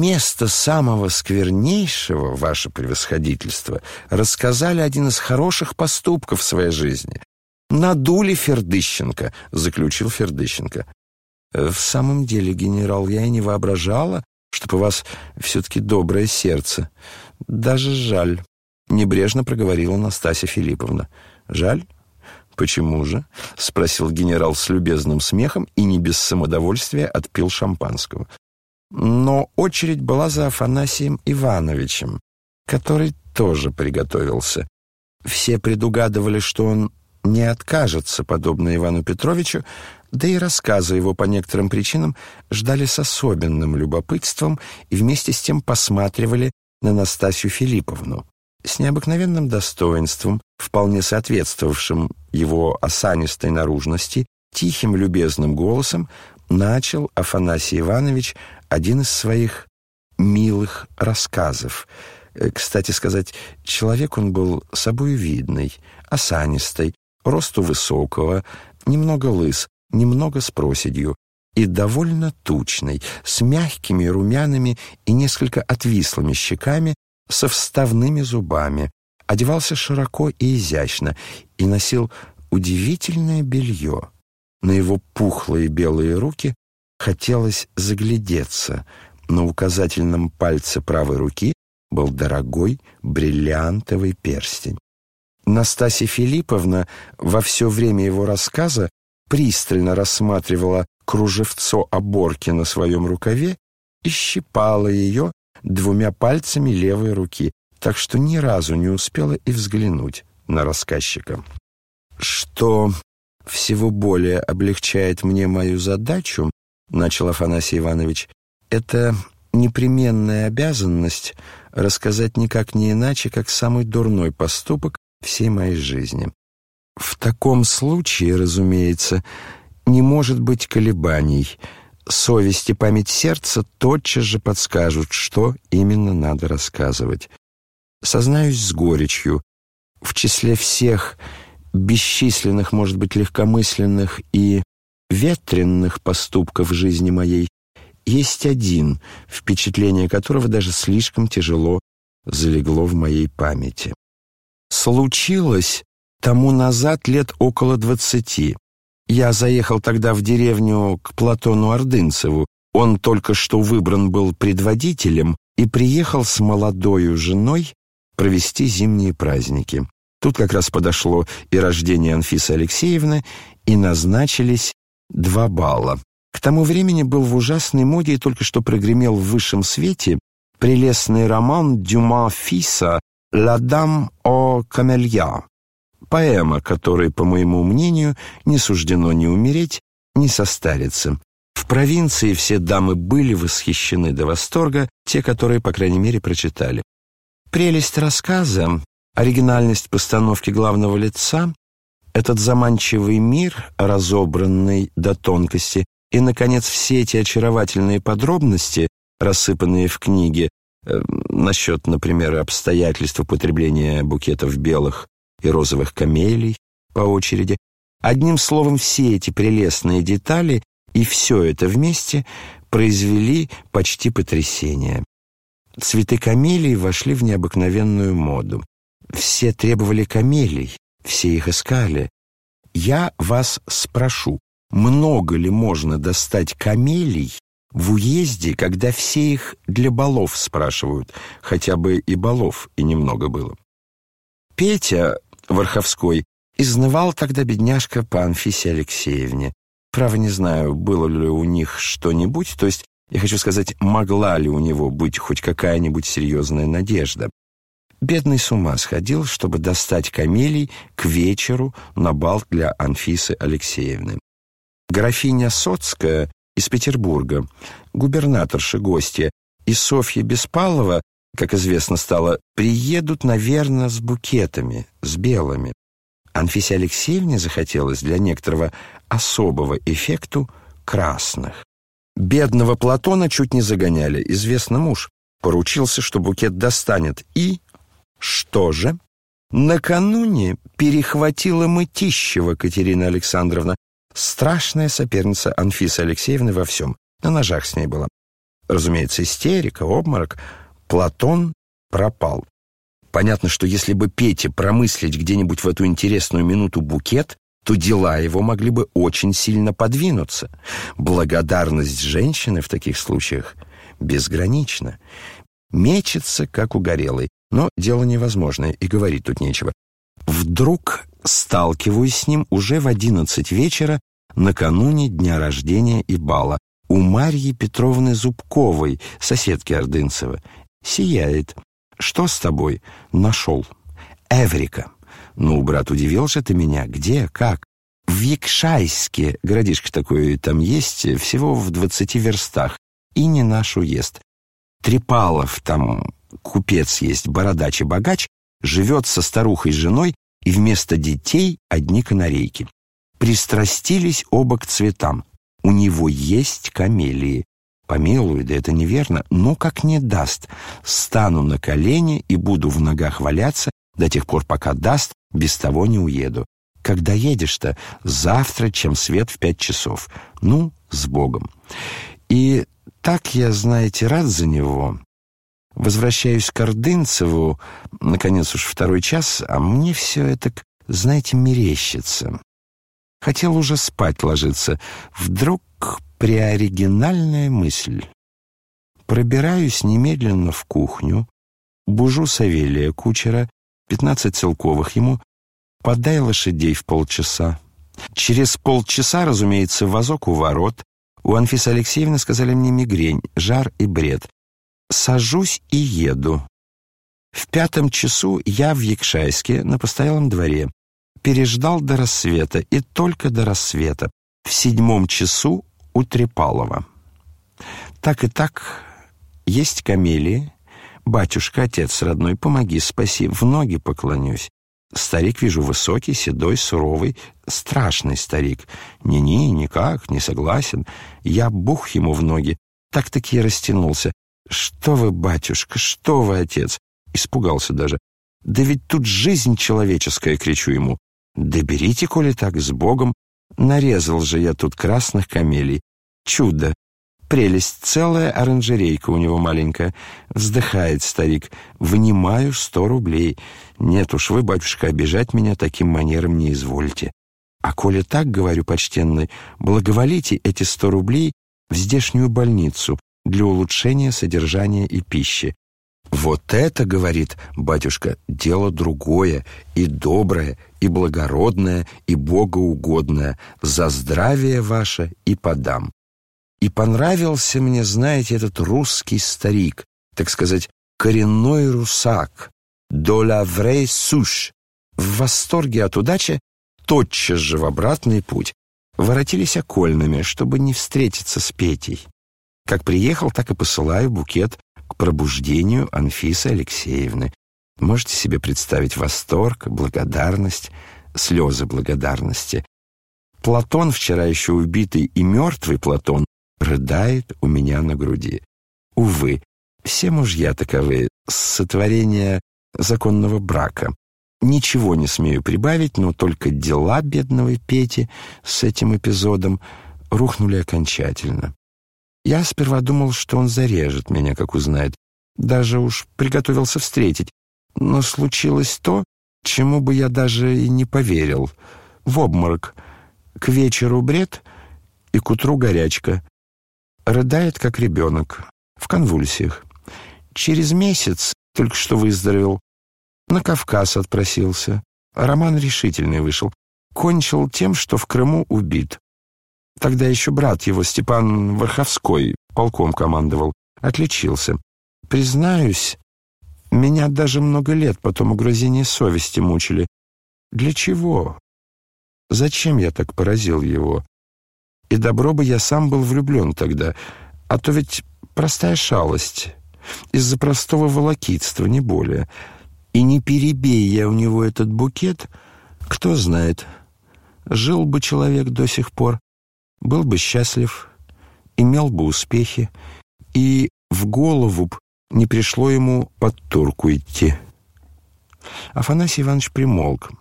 вместо самого сквернейшего, ваше превосходительство, рассказали один из хороших поступков в своей жизни. «Надули Фердыщенко», — заключил Фердыщенко. «В самом деле, генерал, я и не воображала, что у вас все-таки доброе сердце. Даже жаль», — небрежно проговорила Настасья Филипповна. «Жаль? Почему же?» — спросил генерал с любезным смехом и не без самодовольствия отпил шампанского. Но очередь была за Афанасием Ивановичем, который тоже приготовился. Все предугадывали, что он не откажется, подобно Ивану Петровичу, да и рассказы его по некоторым причинам ждали с особенным любопытством и вместе с тем посматривали на Настасью Филипповну. С необыкновенным достоинством, вполне соответствовавшим его осанистой наружности, тихим любезным голосом начал Афанасий Иванович один из своих милых рассказов. Э, кстати сказать, человек он был собою видный, осанистый, росту высокого, немного лыс, немного с проседью и довольно тучный, с мягкими, румяными и несколько отвислыми щеками, со вставными зубами, одевался широко и изящно и носил удивительное белье. На его пухлые белые руки хотелось заглядеться. На указательном пальце правой руки был дорогой бриллиантовый перстень. Настасья Филипповна во все время его рассказа пристально рассматривала кружевцо оборки на своем рукаве и щипала ее двумя пальцами левой руки, так что ни разу не успела и взглянуть на рассказчика. «Что всего более облегчает мне мою задачу, — начал Афанасий Иванович, — это непременная обязанность рассказать никак не иначе, как самый дурной поступок всей моей жизни. В таком случае, разумеется, не может быть колебаний. Совесть и память сердца тотчас же подскажут, что именно надо рассказывать. Сознаюсь с горечью, в числе всех бесчисленных, может быть, легкомысленных и ветренных поступков жизни моей есть один, впечатление которого даже слишком тяжело залегло в моей памяти. Случилось тому назад лет около двадцати. Я заехал тогда в деревню к Платону Ордынцеву. Он только что выбран был предводителем и приехал с молодою женой провести зимние праздники. Тут как раз подошло и рождение Анфисы Алексеевны, и назначились два балла. К тому времени был в ужасной моде и только что прогремел в высшем свете прелестный роман Дюма Фиса «La dame au camélia», поэма, которой, по моему мнению, не суждено ни умереть, ни состариться. В провинции все дамы были восхищены до восторга, те, которые, по крайней мере, прочитали. Прелесть рассказа оригинальность постановки главного лица, этот заманчивый мир, разобранный до тонкости, и, наконец, все эти очаровательные подробности, рассыпанные в книге, э, насчет, например, обстоятельств употребления букетов белых и розовых камелий по очереди. Одним словом, все эти прелестные детали и все это вместе произвели почти потрясение. Цветы камелий вошли в необыкновенную моду. Все требовали камелий, все их искали. Я вас спрошу, много ли можно достать камелий в уезде, когда все их для балов спрашивают, хотя бы и балов и немного было? Петя Варховской изнывал тогда бедняжка по Анфисе Алексеевне. Право не знаю, было ли у них что-нибудь, то есть, я хочу сказать, могла ли у него быть хоть какая-нибудь серьезная надежда. Бедный с ума сходил, чтобы достать камелий к вечеру на бал для Анфисы Алексеевны. Графиня Соцкая из Петербурга, губернаторша гостья и Софья Беспалова, как известно стало, приедут, наверное, с букетами, с белыми. Анфисе Алексеевне захотелось для некоторого особого эффекту красных. Бедного Платона чуть не загоняли. Известно муж поручился, что букет достанет, и что же? Накануне перехватила Мытищева Катерина Александровна, страшная соперница Анфисы Алексеевны во всем. На ножах с ней была. разумеется, истерика, обморок. Платон пропал. Понятно, что если бы Пете промыслить где-нибудь в эту интересную минуту букет, то дела его могли бы очень сильно подвинуться. Благодарность женщины в таких случаях безгранична. Мечется, как угорелый, но дело невозможное, и говорить тут нечего. Вдруг сталкиваюсь с ним уже в одиннадцать вечера накануне дня рождения и бала у Марьи Петровны Зубковой, соседки Ордынцева. Сияет. «Что с тобой?» «Нашел». «Эврика». «Ну, брат, удивил же ты меня. Где? Как?» «В Якшайске. Городишко такое там есть, всего в двадцати верстах. И не наш уезд. Трепалов там купец есть, бородач и богач, живет со старухой женой, и вместо детей одни канарейки. Пристрастились оба к цветам. У него есть камелии. Помилуй, да это неверно, но как не даст. Стану на колени и буду в ногах валяться до тех пор, пока даст, без того не уеду. Когда едешь-то? Завтра, чем свет в пять часов. Ну, с Богом. И так я, знаете, рад за него. Возвращаюсь к Ордынцеву, наконец уж второй час, а мне все это, знаете, мерещится. Хотел уже спать ложиться. Вдруг приоригинальная мысль. Пробираюсь немедленно в кухню, бужу Савелия кучера, пятнадцать целковых ему, подай лошадей в полчаса. Через полчаса, разумеется, вазок у ворот. У Анфисы Алексеевны сказали мне мигрень, жар и бред. Сажусь и еду. В пятом часу я в Якшайске на постоялом дворе. Переждал до рассвета, и только до рассвета. В седьмом часу у Трепалова. Так и так, есть камелии. Батюшка, отец родной, помоги, спаси, в ноги поклонюсь. Старик, вижу, высокий, седой, суровый, страшный старик. Ни-ни, никак, не согласен. Я бух ему в ноги. Так-таки я растянулся. «Что вы, батюшка, что вы, отец?» Испугался даже. «Да ведь тут жизнь человеческая!» — кричу ему. «Да берите, коли так, с Богом!» Нарезал же я тут красных камелий. Чудо! Прелесть, целая оранжерейка у него маленькая. Вздыхает старик. Вынимаю сто рублей. Нет уж, вы, батюшка, обижать меня таким манером не извольте. А коли так, говорю, почтенный, благоволите эти сто рублей в здешнюю больницу для улучшения содержания и пищи. «Вот это, — говорит батюшка, — дело другое, и доброе, и благородное, и богоугодное, за здравие ваше и подам». И понравился мне, знаете, этот русский старик, так сказать, коренной русак, доля суш. В восторге от удачи тотчас же в обратный путь воротились окольными, чтобы не встретиться с Петей. Как приехал, так и посылаю букет к пробуждению Анфисы Алексеевны. Можете себе представить восторг, благодарность, слезы благодарности. Платон, вчера еще убитый и мертвый Платон, рыдает у меня на груди. Увы, все мужья таковы, сотворение законного брака. Ничего не смею прибавить, но только дела бедного Пети с этим эпизодом рухнули окончательно. Я сперва думал, что он зарежет меня, как узнает. Даже уж приготовился встретить. Но случилось то, чему бы я даже и не поверил. В обморок. К вечеру бред и к утру горячка. Рыдает, как ребенок. В конвульсиях. Через месяц, только что выздоровел, на Кавказ отпросился. Роман решительный вышел. Кончил тем, что в Крыму убит. Тогда еще брат его, Степан Варховской, полком командовал, отличился. Признаюсь, меня даже много лет потом угрызения совести мучили. Для чего? Зачем я так поразил его? И добро бы я сам был влюблен тогда, а то ведь простая шалость, из-за простого волокитства, не более. И не перебей я у него этот букет, кто знает, жил бы человек до сих пор, был бы счастлив, имел бы успехи, и в голову б не пришло ему под турку идти. Афанасий Иванович примолк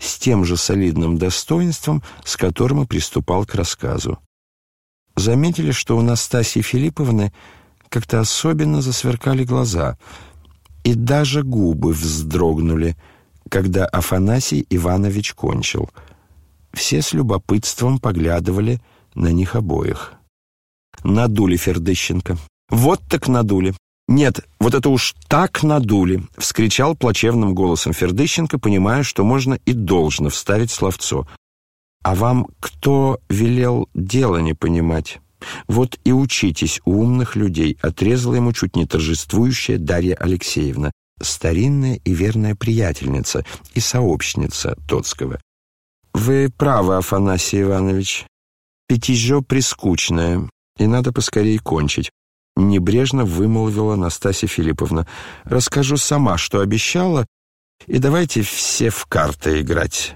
с тем же солидным достоинством, с которым и приступал к рассказу. Заметили, что у Настасьи Филипповны как-то особенно засверкали глаза, и даже губы вздрогнули, когда Афанасий Иванович кончил. Все с любопытством поглядывали на них обоих. Надули Фердыщенко. «Вот так надули!» «Нет, вот это уж так надули!» — вскричал плачевным голосом Фердыщенко, понимая, что можно и должно вставить словцо. «А вам кто велел дело не понимать?» «Вот и учитесь у умных людей», — отрезала ему чуть не торжествующая Дарья Алексеевна, старинная и верная приятельница и сообщница Тоцкого. «Вы правы, Афанасий Иванович. Пятижо прискучное, и надо поскорей кончить. Небрежно вымолвила Настасья Филипповна. «Расскажу сама, что обещала, и давайте все в карты играть.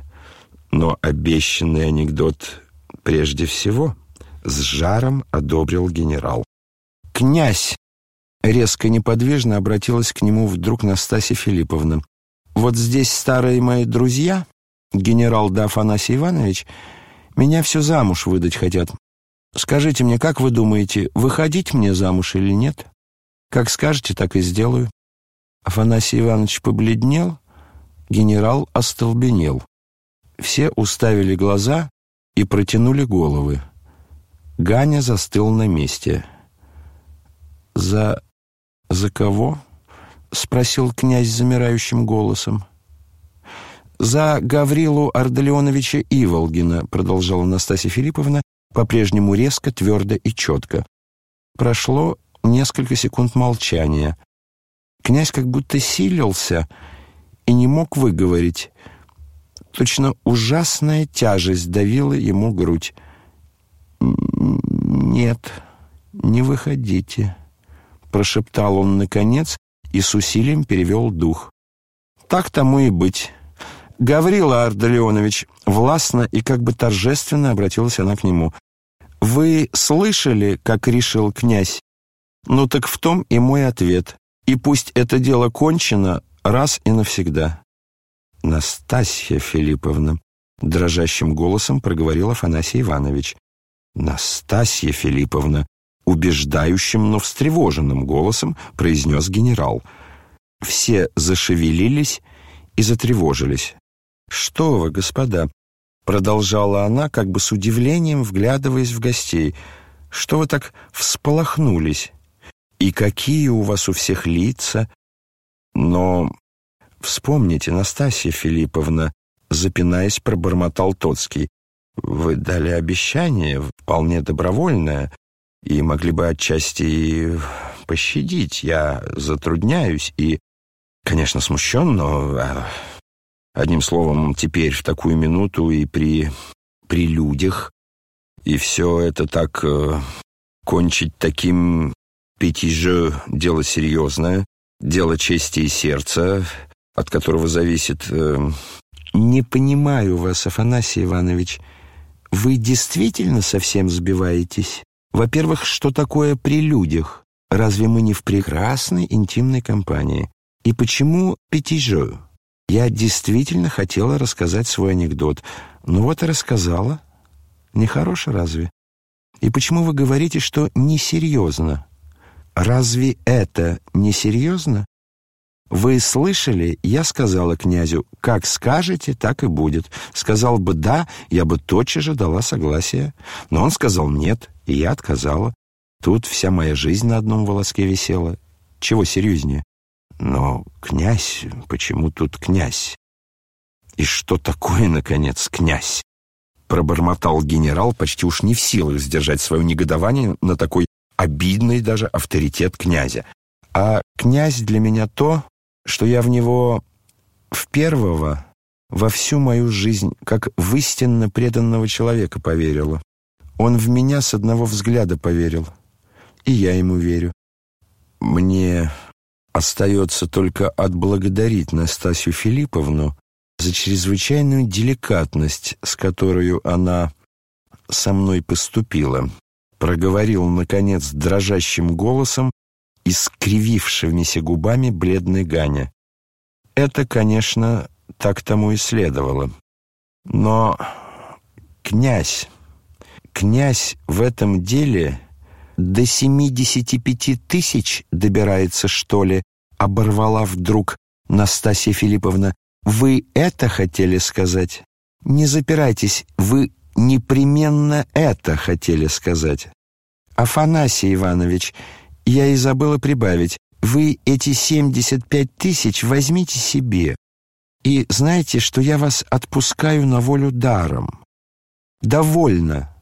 Но обещанный анекдот прежде всего с жаром одобрил генерал. «Князь!» Резко неподвижно обратилась к нему вдруг Настасья Филипповна. «Вот здесь старые мои друзья, генерал да Афанасий Иванович, меня все замуж выдать хотят. Скажите мне, как вы думаете, выходить мне замуж или нет? Как скажете, так и сделаю». Афанасий Иванович побледнел, генерал остолбенел. Все уставили глаза и протянули головы. Ганя застыл на месте. «За... за кого?» — спросил князь замирающим голосом. «За Гаврилу Ардалионовича Иволгина», — продолжала Анастасия Филипповна, по-прежнему резко, твердо и четко. Прошло несколько секунд молчания. Князь как будто силился и не мог выговорить. Точно ужасная тяжесть давила ему грудь. «Нет, не выходите», — прошептал он наконец и с усилием перевел дух. «Так тому и быть. Гаврила Ардалионович, властно и как бы торжественно обратилась она к нему. «Вы слышали, как решил князь? Ну так в том и мой ответ. И пусть это дело кончено раз и навсегда». «Настасья Филипповна», — дрожащим голосом проговорил Афанасий Иванович. «Настасья Филипповна», — убеждающим, но встревоженным голосом произнес генерал. Все зашевелились и затревожились. «Что вы, господа!» — продолжала она, как бы с удивлением вглядываясь в гостей. «Что вы так всполохнулись? И какие у вас у всех лица? Но вспомните, Настасья Филипповна, запинаясь, пробормотал Тоцкий. Вы дали обещание, вполне добровольное, и могли бы отчасти пощадить. Я затрудняюсь и, конечно, смущен, но а, Одним словом, теперь в такую минуту и при, при людях, и все это так э, кончить таким пятиже дело серьезное, дело чести и сердца, от которого зависит... Э, «Не понимаю вас, Афанасий Иванович. Вы действительно совсем сбиваетесь? Во-первых, что такое при людях? Разве мы не в прекрасной интимной компании? И почему пятижою?» Я действительно хотела рассказать свой анекдот. Ну вот и рассказала. Нехорошо разве? И почему вы говорите, что несерьезно? Разве это несерьезно? Вы слышали, я сказала князю, как скажете, так и будет. Сказал бы «да», я бы тотчас же дала согласие. Но он сказал «нет», и я отказала. Тут вся моя жизнь на одном волоске висела. Чего серьезнее? Но князь, почему тут князь? И что такое, наконец, князь? Пробормотал генерал, почти уж не в силах сдержать свое негодование на такой обидный даже авторитет князя. А князь для меня то, что я в него в первого во всю мою жизнь, как в истинно преданного человека поверила. Он в меня с одного взгляда поверил, и я ему верю. Мне Остается только отблагодарить Настасью Филипповну за чрезвычайную деликатность, с которой она со мной поступила. Проговорил, наконец, дрожащим голосом и скривившимися губами бледный Ганя. Это, конечно, так тому и следовало. Но князь, князь в этом деле до семидесяти пяти тысяч добирается, что ли?» оборвала вдруг Настасья Филипповна. «Вы это хотели сказать?» «Не запирайтесь, вы непременно это хотели сказать». «Афанасий Иванович, я и забыла прибавить, вы эти семьдесят пять тысяч возьмите себе. И знаете, что я вас отпускаю на волю даром. Довольно.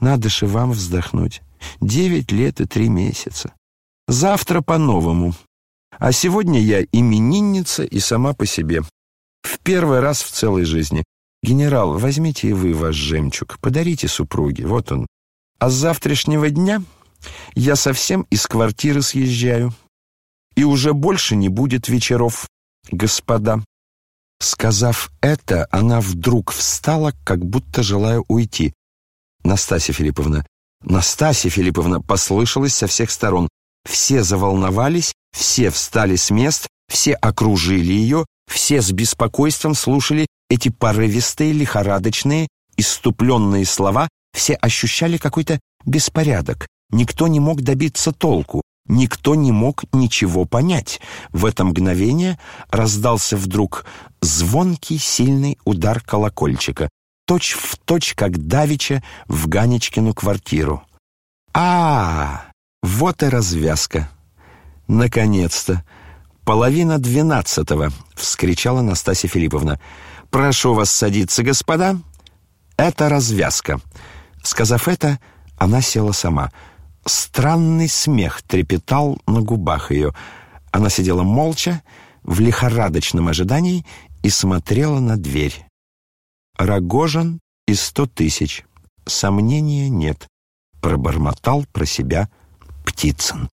Надо же вам вздохнуть. Девять лет и три месяца. Завтра по-новому. А сегодня я именинница и сама по себе. В первый раз в целой жизни. Генерал, возьмите и вы ваш жемчуг, подарите супруге, вот он. А с завтрашнего дня я совсем из квартиры съезжаю. И уже больше не будет вечеров, господа. Сказав это, она вдруг встала, как будто желая уйти. Настасья Филипповна, Настасья Филипповна послышалась со всех сторон. Все заволновались, все встали с мест, все окружили ее, все с беспокойством слушали эти порывистые, лихорадочные, иступленные слова, все ощущали какой-то беспорядок. Никто не мог добиться толку, никто не мог ничего понять. В это мгновение раздался вдруг звонкий, сильный удар колокольчика, точь в точь, как давеча в Ганечкину квартиру. а, -а, -а вот и развязка. Наконец-то! Половина двенадцатого, вскричала Настасья Филипповна. Прошу вас садиться, господа. Это развязка. Сказав это, она села сама. Странный смех трепетал на губах ее. Она сидела молча, в лихорадочном ожидании и смотрела на дверь. Рогожин и сто тысяч. Сомнения нет. Пробормотал про себя Птицын.